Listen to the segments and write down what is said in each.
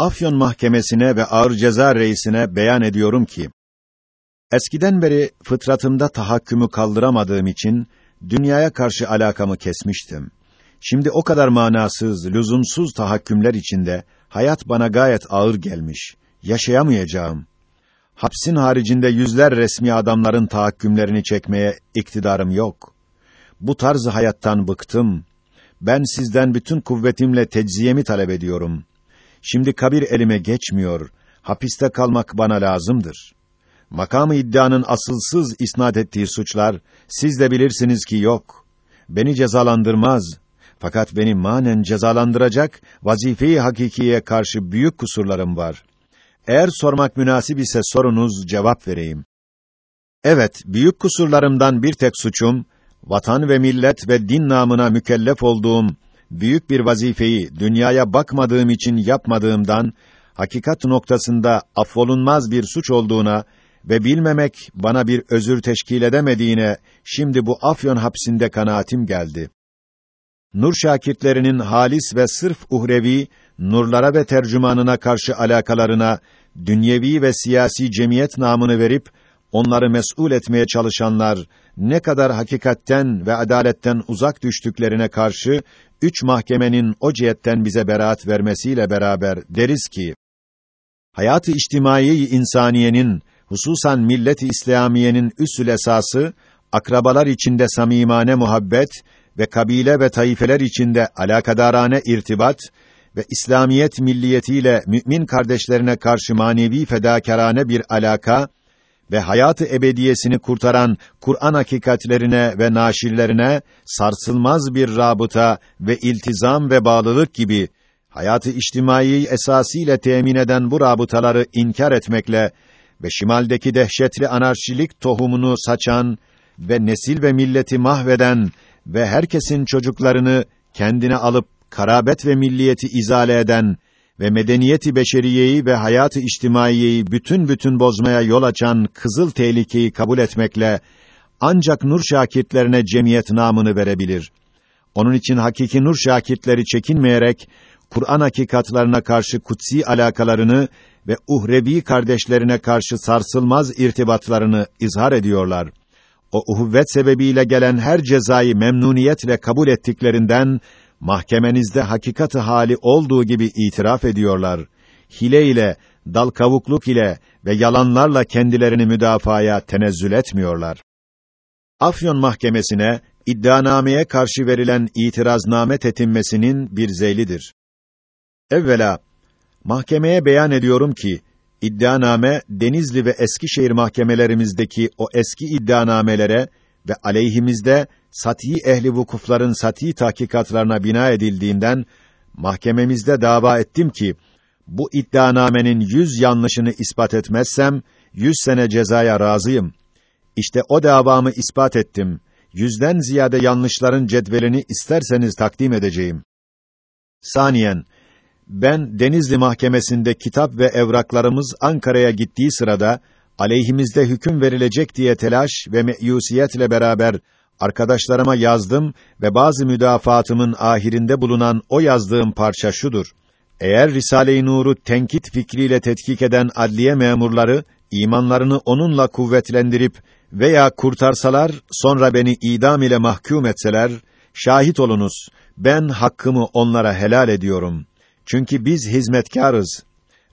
Afyon Mahkemesi'ne ve Ağır Ceza Reisine beyan ediyorum ki, eskiden beri fıtratımda tahakkümü kaldıramadığım için, dünyaya karşı alakamı kesmiştim. Şimdi o kadar manasız, lüzumsuz tahakkümler içinde, hayat bana gayet ağır gelmiş. Yaşayamayacağım. Hapsin haricinde yüzler resmi adamların tahakkümlerini çekmeye iktidarım yok. Bu tarz hayattan bıktım. Ben sizden bütün kuvvetimle tecziyemi talep ediyorum. Şimdi kabir elime geçmiyor. Hapiste kalmak bana lazımdır. Makamı iddianın asılsız isnat ettiği suçlar siz de bilirsiniz ki yok. Beni cezalandırmaz. Fakat beni manen cezalandıracak vazife-i hakikiye karşı büyük kusurlarım var. Eğer sormak münasip ise sorunuz cevap vereyim. Evet, büyük kusurlarımdan bir tek suçum vatan ve millet ve din namına mükellef olduğum büyük bir vazifeyi dünyaya bakmadığım için yapmadığımdan hakikat noktasında affolunmaz bir suç olduğuna ve bilmemek bana bir özür teşkil edemediğine şimdi bu Afyon hapsinde kanaatim geldi. Nur şakirtlerinin halis ve sırf uhrevi nurlara ve tercümanına karşı alakalarına dünyevi ve siyasi cemiyet namını verip onları mes'ul etmeye çalışanlar ne kadar hakikatten ve adaletten uzak düştüklerine karşı üç mahkemenin o cihetten bize beraat vermesiyle beraber deriz ki hayatı içtimai insaniyenin hususan milleti İslamiyenin üsül esası akrabalar içinde samimane muhabbet ve kabile ve taifeler içinde alakadarane irtibat ve İslamiyet milliyetiyle mümin kardeşlerine karşı manevi fedakarane bir alaka ve hayatı ebediyesini kurtaran Kur'an hakikatlerine ve naşirlerine sarsılmaz bir rabıta ve iltizam ve bağlılık gibi hayatı içtimai esasiyle temin eden bu rabıtaları inkar etmekle ve şimaldeki dehşetli anarşilik tohumunu saçan ve nesil ve milleti mahveden ve herkesin çocuklarını kendine alıp karabet ve milliyeti izale eden ve medeniyeti beşeriyeyi ve hayatı içtimaiyeyi bütün bütün bozmaya yol açan kızıl tehlikeyi kabul etmekle ancak nur şakirtlerine cemiyet namını verebilir. Onun için hakiki nur şakirtleri çekinmeyerek Kur'an hakikatlarına karşı kutsi alakalarını ve uhrevi kardeşlerine karşı sarsılmaz irtibatlarını izhar ediyorlar. O uhuvvet sebebiyle gelen her cezayı memnuniyetle kabul ettiklerinden mahkemenizde hakikati hali olduğu gibi itiraf ediyorlar. Hile ile, dal kavukluk ile ve yalanlarla kendilerini müdafaya tenezzül etmiyorlar. Afyon Mahkemesi'ne iddianameye karşı verilen itirazname tetinmesinin bir zeylidir. Evvela mahkemeye beyan ediyorum ki iddianame Denizli ve Eskişehir mahkemelerimizdeki o eski iddianamelere ve aleyhimizde sati ehli vukufların sati tahkikatlarına bina edildiğinden mahkememizde dava ettim ki bu iddianamenin yüz yanlışını ispat etmezsem yüz sene cezaya razıyım. İşte o davamı ispat ettim. Yüzden ziyade yanlışların cedvelini isterseniz takdim edeceğim. Saniyen, ben Denizli Mahkemesi'nde kitap ve evraklarımız Ankara'ya gittiği sırada aleyhimizde hüküm verilecek diye telaş ve meyusiyetle beraber arkadaşlarıma yazdım ve bazı müdafaatımın ahirinde bulunan o yazdığım parça şudur. Eğer Risale-i Nur'u tenkit fikriyle tetkik eden adliye memurları imanlarını onunla kuvvetlendirip veya kurtarsalar sonra beni idam ile mahkum etseler şahit olunuz ben hakkımı onlara helal ediyorum. Çünkü biz hizmetkarız.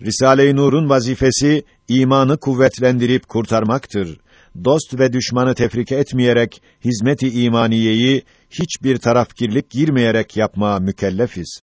Risale-i Nur'un vazifesi imanı kuvvetlendirip kurtarmaktır. Dost ve düşmanı tefrike etmeyerek hizmet-i imaniyeyi hiçbir tarafkirlik girmeyerek yapmaya mükellefiz.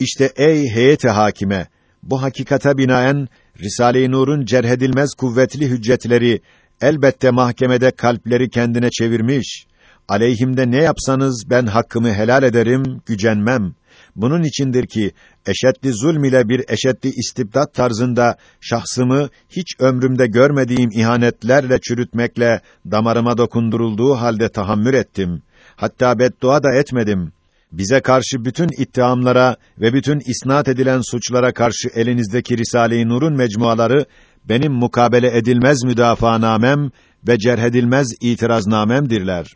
İşte ey heyet-i hakime, bu hakikata binaen Risale-i Nur'un cerhedilmez kuvvetli hüccetleri elbette mahkemede kalpleri kendine çevirmiş. Aleyhimde ne yapsanız ben hakkımı helal ederim, gücenmem. Bunun içindir ki eşeddi zulm ile bir eşeddi istibdat tarzında şahsımı hiç ömrümde görmediğim ihanetlerle çürütmekle damarıma dokundurulduğu halde tahammür ettim. Hatta beddua da etmedim. Bize karşı bütün ittihamlara ve bütün isnat edilen suçlara karşı elinizdeki Risale-i Nur'un mecmuaları benim mukabele edilmez müdafaanamem ve cerhedilmez itiraznamemdirler.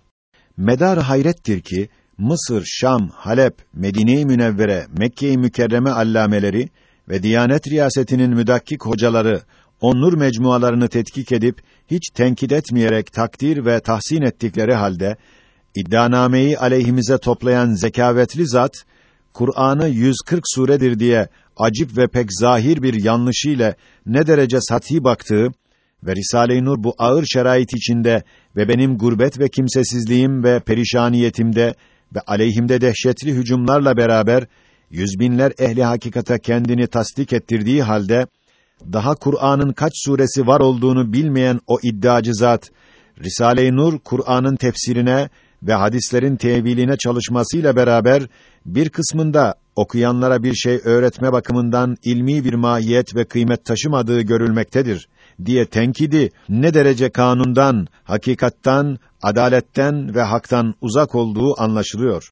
Medar hayrettir ki Mısır, Şam, Halep, Medine-i Münevvere, Mekke-i Mükerreme allameleri ve Diyanet Riyasetinin müdakkik hocaları on nur mecmualarını tetkik edip hiç tenkit etmeyerek takdir ve tahsin ettikleri halde iddianameyi aleyhimize toplayan zekavetli zat Kur'an'ı 140 suredir diye acip ve pek zahir bir yanlışıyla ne derece sathi baktığı ve Risale-i Nur bu ağır şerait içinde ve benim gurbet ve kimsesizliğim ve perişaniyetimde ve aleyhimde dehşetli hücumlarla beraber yüzbinler ehli hakikata kendini tasdik ettirdiği halde daha Kur'an'ın kaç suresi var olduğunu bilmeyen o iddiacı zat Risale-i Nur Kur'an'ın tefsirine ve hadislerin teviline çalışmasıyla beraber bir kısmında okuyanlara bir şey öğretme bakımından ilmi bir mahiyet ve kıymet taşımadığı görülmektedir diye tenkidi ne derece kanundan, hakikattan, adaletten ve haktan uzak olduğu anlaşılıyor.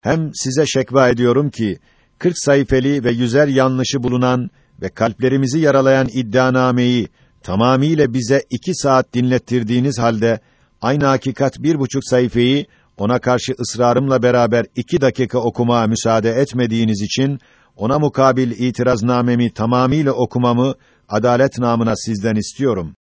Hem size şekva ediyorum ki 40 sayfeli ve yüzer yanlışı bulunan ve kalplerimizi yaralayan iddianameyi tamamiyle bize iki saat dinlettirdiğiniz halde aynı hakikat bir buçuk sayfayı ona karşı ısrarımla beraber iki dakika okumaya müsaade etmediğiniz için ona mukabil itiraznamemi tamamiyle okumamı adalet namına sizden istiyorum.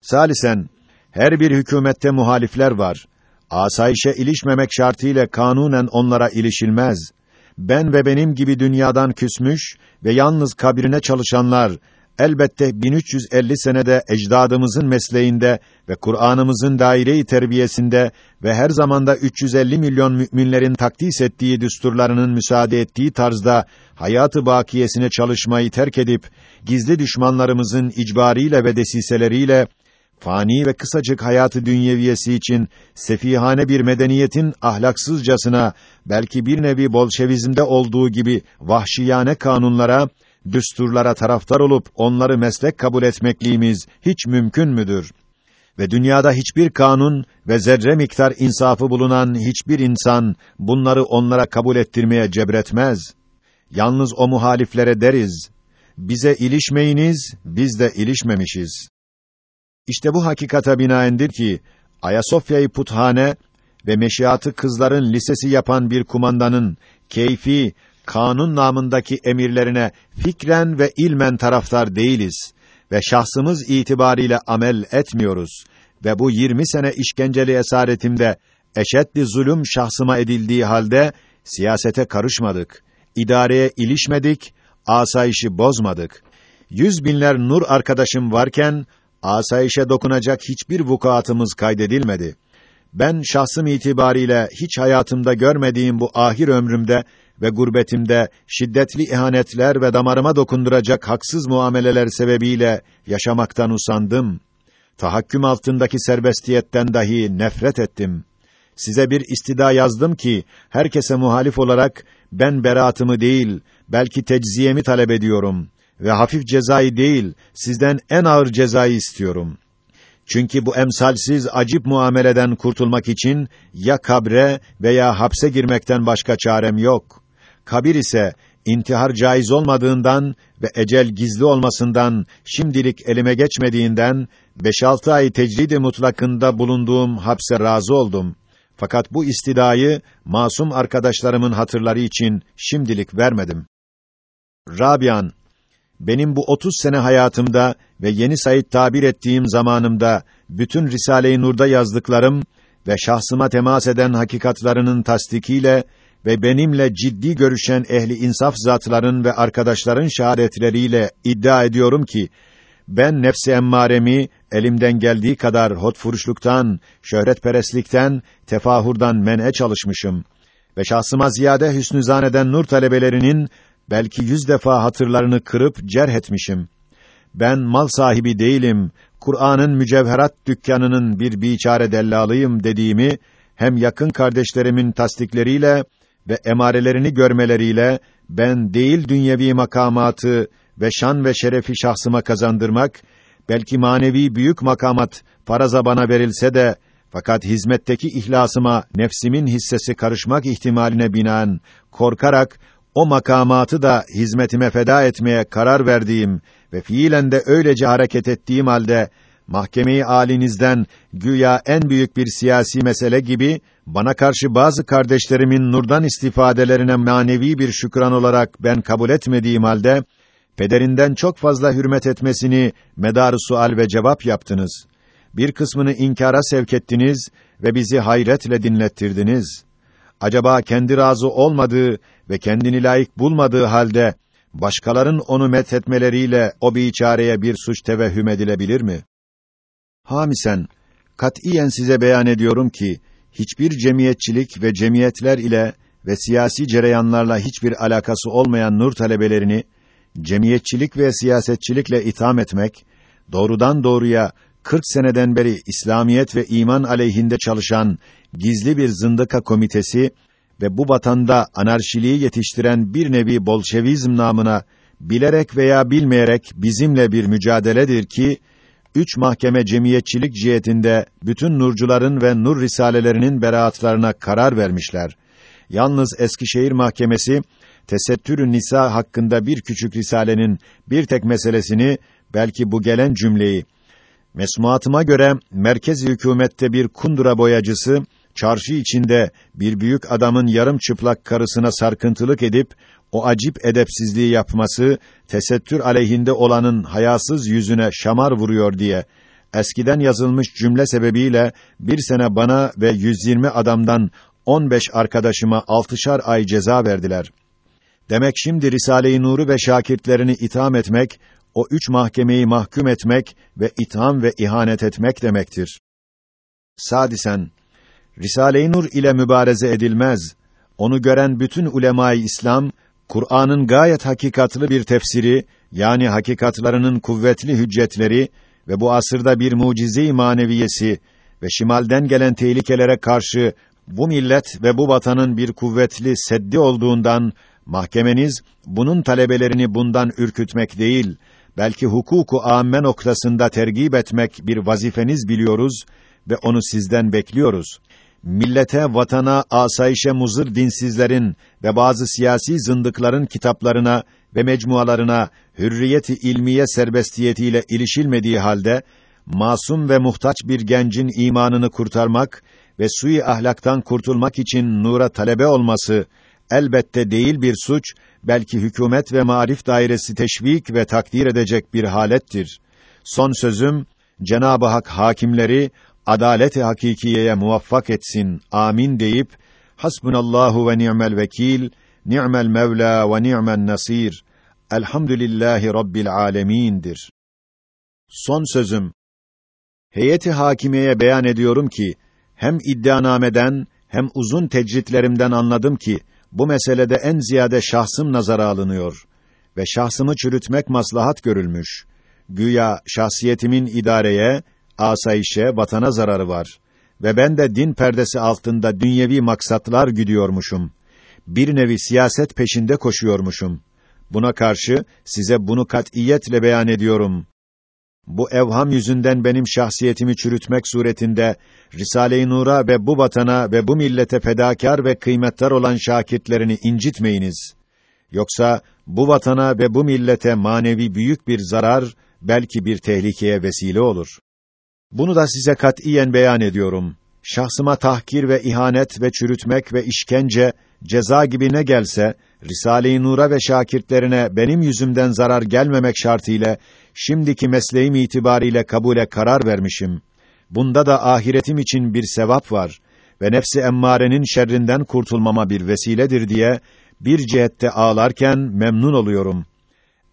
Salisen her bir hükümette muhalifler var. Asayişe ilişmemek şartıyla kanunen onlara ilişilmez. Ben ve benim gibi dünyadan küsmüş ve yalnız kabrine çalışanlar elbette 1350 senede ecdadımızın mesleğinde ve Kur'an'ımızın daire-i terbiyesinde ve her zamanda 350 milyon müminlerin takdis ettiği düsturlarının müsaade ettiği tarzda hayatı bakiyesine çalışmayı terk edip gizli düşmanlarımızın icbariyle ve desiseleriyle fani ve kısacık hayatı dünyeviyesi için sefihane bir medeniyetin ahlaksızcasına belki bir nevi bolşevizmde olduğu gibi vahşiyane kanunlara düsturlara taraftar olup onları meslek kabul etmekliğimiz hiç mümkün müdür? Ve dünyada hiçbir kanun ve zerre miktar insafı bulunan hiçbir insan bunları onlara kabul ettirmeye cebretmez. Yalnız o muhaliflere deriz, bize ilişmeyiniz, biz de ilişmemişiz. İşte bu hakikata binaendir ki, Ayasofya'yı puthane ve meşiatı kızların lisesi yapan bir kumandanın keyfi, kanun namındaki emirlerine fikren ve ilmen taraftar değiliz ve şahsımız itibariyle amel etmiyoruz ve bu 20 sene işkenceli esaretimde eşeddi zulüm şahsıma edildiği halde siyasete karışmadık, idareye ilişmedik, asayişi bozmadık. Yüz binler nur arkadaşım varken asayişe dokunacak hiçbir vukuatımız kaydedilmedi. Ben şahsım itibariyle hiç hayatımda görmediğim bu ahir ömrümde ve gurbetimde şiddetli ihanetler ve damarıma dokunduracak haksız muameleler sebebiyle yaşamaktan usandım. Tahakküm altındaki serbestiyetten dahi nefret ettim. Size bir istida yazdım ki herkese muhalif olarak ben beraatımı değil belki tecziyemi talep ediyorum ve hafif cezayı değil sizden en ağır cezayı istiyorum. Çünkü bu emsalsiz acip muameleden kurtulmak için ya kabre veya hapse girmekten başka çarem yok. Kabir ise intihar caiz olmadığından ve ecel gizli olmasından şimdilik elime geçmediğinden beş altı ay tecridi mutlakında bulunduğum hapse razı oldum. Fakat bu istidayı masum arkadaşlarımın hatırları için şimdilik vermedim. Rabian, benim bu otuz sene hayatımda ve yeni sayit tabir ettiğim zamanımda bütün Risale-i Nur'da yazdıklarım ve şahsıma temas eden hakikatlarının tasdikiyle ve benimle ciddi görüşen ehli insaf zatların ve arkadaşların şahadetleriyle iddia ediyorum ki ben nefsi emmaremi elimden geldiği kadar hotfuruşluktan, şöhretperestlikten, tefahurdan men'e çalışmışım ve şahsıma ziyade hüsnü zaneden nur talebelerinin belki yüz defa hatırlarını kırıp cerh etmişim. Ben mal sahibi değilim, Kur'an'ın mücevherat dükkanının bir biçare dellalıyım dediğimi hem yakın kardeşlerimin tasdikleriyle ve emarelerini görmeleriyle ben değil dünyevi makamatı ve şan ve şerefi şahsıma kazandırmak, belki manevi büyük makamat faraza bana verilse de fakat hizmetteki ihlasıma nefsimin hissesi karışmak ihtimaline binaen korkarak o makamatı da hizmetime feda etmeye karar verdiğim ve fiilen de öylece hareket ettiğim halde mahkemeyi alinizden güya en büyük bir siyasi mesele gibi bana karşı bazı kardeşlerimin nurdan istifadelerine manevi bir şükran olarak ben kabul etmediğim halde pederinden çok fazla hürmet etmesini medar sual ve cevap yaptınız. Bir kısmını inkara sevk ettiniz ve bizi hayretle dinlettirdiniz. Acaba kendi razı olmadığı ve kendini layık bulmadığı halde başkaların onu methetmeleriyle o biçareye bir suç tevehhüm edilebilir mi? Hamisen, katiyen size beyan ediyorum ki, hiçbir cemiyetçilik ve cemiyetler ile ve siyasi cereyanlarla hiçbir alakası olmayan nur talebelerini, cemiyetçilik ve siyasetçilikle itham etmek, doğrudan doğruya 40 seneden beri İslamiyet ve iman aleyhinde çalışan gizli bir zındıka komitesi ve bu vatanda anarşiliği yetiştiren bir nevi Bolşevizm namına bilerek veya bilmeyerek bizimle bir mücadeledir ki üç mahkeme cemiyetçilik cihetinde bütün nurcuların ve nur risalelerinin beraatlarına karar vermişler. Yalnız Eskişehir Mahkemesi tesettürü nisa hakkında bir küçük risalenin bir tek meselesini belki bu gelen cümleyi mesmuatıma göre merkez hükümette bir kundura boyacısı çarşı içinde bir büyük adamın yarım çıplak karısına sarkıntılık edip o acip edepsizliği yapması tesettür aleyhinde olanın hayasız yüzüne şamar vuruyor diye eskiden yazılmış cümle sebebiyle bir sene bana ve 120 adamdan 15 arkadaşıma altışar ay ceza verdiler. Demek şimdi Risale-i Nur'u ve şakirtlerini itham etmek, o üç mahkemeyi mahkum etmek ve itham ve ihanet etmek demektir. Sadisen, Risale-i Nur ile mübareze edilmez. Onu gören bütün ulemâ-i İslam, Kur'an'ın gayet hakikatlı bir tefsiri, yani hakikatlarının kuvvetli hüccetleri ve bu asırda bir mucize-i maneviyesi ve şimalden gelen tehlikelere karşı bu millet ve bu vatanın bir kuvvetli seddi olduğundan mahkemeniz bunun talebelerini bundan ürkütmek değil, belki hukuku âmme noktasında tergib etmek bir vazifeniz biliyoruz ve onu sizden bekliyoruz millete, vatana, asayişe muzır dinsizlerin ve bazı siyasi zındıkların kitaplarına ve mecmualarına hürriyeti ilmiye serbestiyetiyle ilişilmediği halde masum ve muhtaç bir gencin imanını kurtarmak ve sui ahlaktan kurtulmak için nura talebe olması elbette değil bir suç, belki hükümet ve marif dairesi teşvik ve takdir edecek bir halettir. Son sözüm Cenab-ı Hak hakimleri adalet-i hakikiyeye muvaffak etsin. Amin deyip Hasbunallahu ve ni'mel vekil, ni'mel mevla ve ni'men nasir. Elhamdülillahi rabbil alamin'dir. Son sözüm Heyeti hakimiyeye beyan ediyorum ki hem iddianameden hem uzun tecritlerimden anladım ki bu meselede en ziyade şahsım nazara alınıyor ve şahsımı çürütmek maslahat görülmüş. Güya şahsiyetimin idareye asayişe, vatana zararı var. Ve ben de din perdesi altında dünyevi maksatlar güdüyormuşum. Bir nevi siyaset peşinde koşuyormuşum. Buna karşı size bunu katiyetle beyan ediyorum. Bu evham yüzünden benim şahsiyetimi çürütmek suretinde Risale-i Nur'a ve bu vatana ve bu millete fedakar ve kıymetli olan şakirtlerini incitmeyiniz. Yoksa bu vatana ve bu millete manevi büyük bir zarar, belki bir tehlikeye vesile olur. Bunu da size katiyen beyan ediyorum. Şahsıma tahkir ve ihanet ve çürütmek ve işkence, ceza gibi ne gelse, Risale-i Nur'a ve şakirtlerine benim yüzümden zarar gelmemek şartıyla, şimdiki mesleğim itibariyle kabule karar vermişim. Bunda da ahiretim için bir sevap var ve nefsi emmarenin şerrinden kurtulmama bir vesiledir diye, bir cihette ağlarken memnun oluyorum.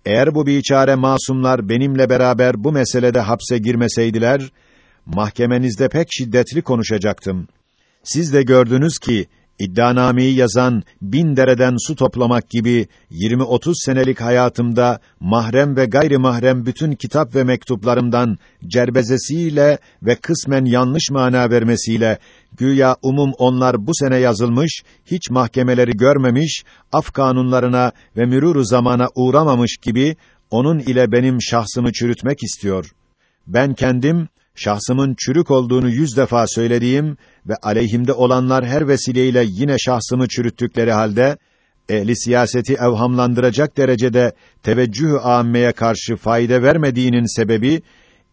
Eğer bu biçare masumlar benimle beraber bu meselede hapse girmeseydiler, mahkemenizde pek şiddetli konuşacaktım. Siz de gördünüz ki iddianameyi yazan bin dereden su toplamak gibi 20-30 senelik hayatımda mahrem ve gayri mahrem bütün kitap ve mektuplarımdan cerbezesiyle ve kısmen yanlış mana vermesiyle güya umum onlar bu sene yazılmış, hiç mahkemeleri görmemiş, af kanunlarına ve mürûr zamana uğramamış gibi onun ile benim şahsımı çürütmek istiyor. Ben kendim şahsımın çürük olduğunu yüz defa söylediğim ve aleyhimde olanlar her vesileyle yine şahsımı çürüttükleri halde, ehli siyaseti evhamlandıracak derecede teveccüh âmmeye karşı fayda vermediğinin sebebi,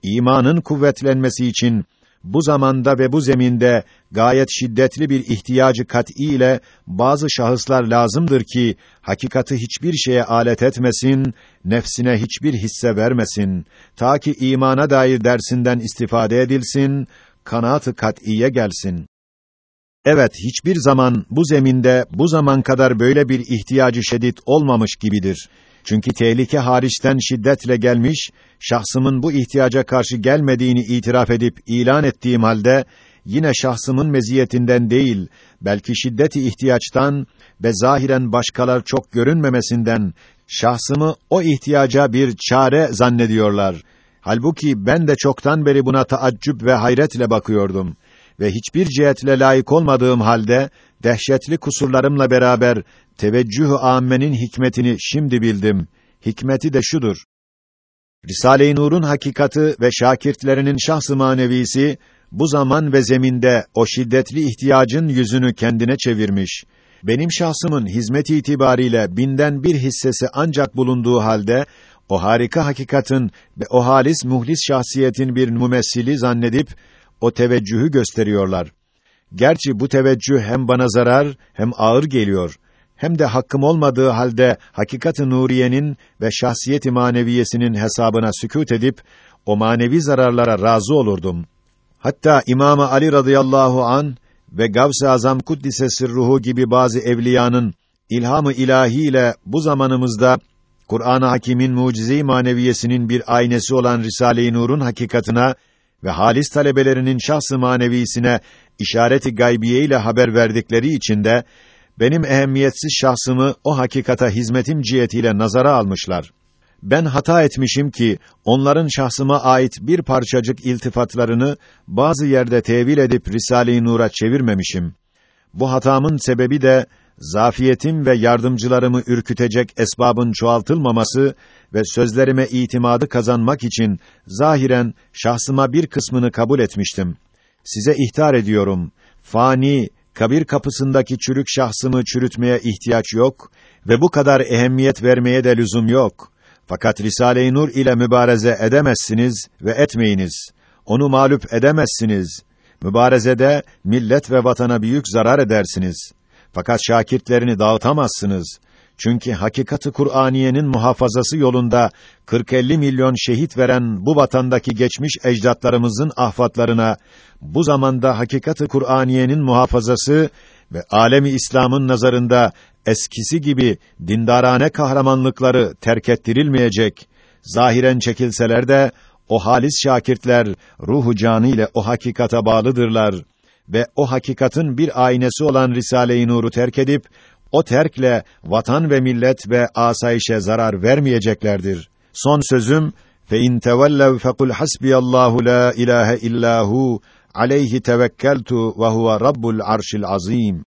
imanın kuvvetlenmesi için bu zamanda ve bu zeminde gayet şiddetli bir ihtiyacı kat'î ile bazı şahıslar lazımdır ki hakikati hiçbir şeye alet etmesin, nefsine hiçbir hisse vermesin, ta ki imana dair dersinden istifade edilsin, kanaat-ı kat'iye gelsin. Evet, hiçbir zaman bu zeminde bu zaman kadar böyle bir ihtiyacı şiddet olmamış gibidir. Çünkü tehlike hariçten şiddetle gelmiş, şahsımın bu ihtiyaca karşı gelmediğini itiraf edip ilan ettiğim halde, yine şahsımın meziyetinden değil, belki şiddeti ihtiyaçtan ve zahiren başkalar çok görünmemesinden, şahsımı o ihtiyaca bir çare zannediyorlar. Halbuki ben de çoktan beri buna taaccüp ve hayretle bakıyordum ve hiçbir cihetle layık olmadığım halde dehşetli kusurlarımla beraber teveccüh-ü âmmenin hikmetini şimdi bildim. Hikmeti de şudur. Risale-i Nur'un hakikati ve şakirtlerinin şahs-ı manevisi bu zaman ve zeminde o şiddetli ihtiyacın yüzünü kendine çevirmiş. Benim şahsımın hizmet itibariyle binden bir hissesi ancak bulunduğu halde o harika hakikatin ve o halis muhlis şahsiyetin bir mümessili zannedip o teveccühü gösteriyorlar. Gerçi bu teveccüh hem bana zarar hem ağır geliyor. Hem de hakkım olmadığı halde hakikat-ı nuriyenin ve şahsiyet-i maneviyesinin hesabına sükût edip o manevi zararlara razı olurdum. Hatta İmam Ali radıyallahu an ve Gavs-ı Azam kuddise sırruhu gibi bazı evliyanın ilhamı ilahi ile bu zamanımızda Kur'an-ı Hakîm'in mucize-i maneviyesinin bir aynesi olan Risale-i Nur'un hakikatına ve halis talebelerinin şahs-ı manevisine işareti gaybiye ile haber verdikleri için de benim ehemmiyetsiz şahsımı o hakikata hizmetim cihetiyle nazara almışlar. Ben hata etmişim ki onların şahsıma ait bir parçacık iltifatlarını bazı yerde tevil edip Risale-i Nur'a çevirmemişim. Bu hatamın sebebi de zafiyetim ve yardımcılarımı ürkütecek esbabın çoğaltılmaması ve sözlerime itimadı kazanmak için zahiren şahsıma bir kısmını kabul etmiştim. Size ihtar ediyorum. Fani, kabir kapısındaki çürük şahsımı çürütmeye ihtiyaç yok ve bu kadar ehemmiyet vermeye de lüzum yok. Fakat Risale-i Nur ile mübareze edemezsiniz ve etmeyiniz. Onu mağlup edemezsiniz. Mübarezede millet ve vatana büyük zarar edersiniz. Fakat şakirtlerini dağıtamazsınız. Çünkü hakikati Kur'aniyenin muhafazası yolunda 40-50 milyon şehit veren bu vatandaki geçmiş ecdatlarımızın ahfatlarına bu zamanda hakikati Kur'aniyenin muhafazası ve alemi İslam'ın nazarında eskisi gibi dindarane kahramanlıkları terk ettirilmeyecek. Zahiren çekilseler de o halis şakirtler ruhu canı ile o hakikata bağlıdırlar ve o hakikatin bir aynesi olan Risale-i Nur'u terk edip o terkle vatan ve millet ve asayişe zarar vermeyeceklerdir. Son sözüm fe in tevellev fekul hasbiyallahu la ilahe illahu aleyhi tevekkeltu ve huve rabbul arşil azim.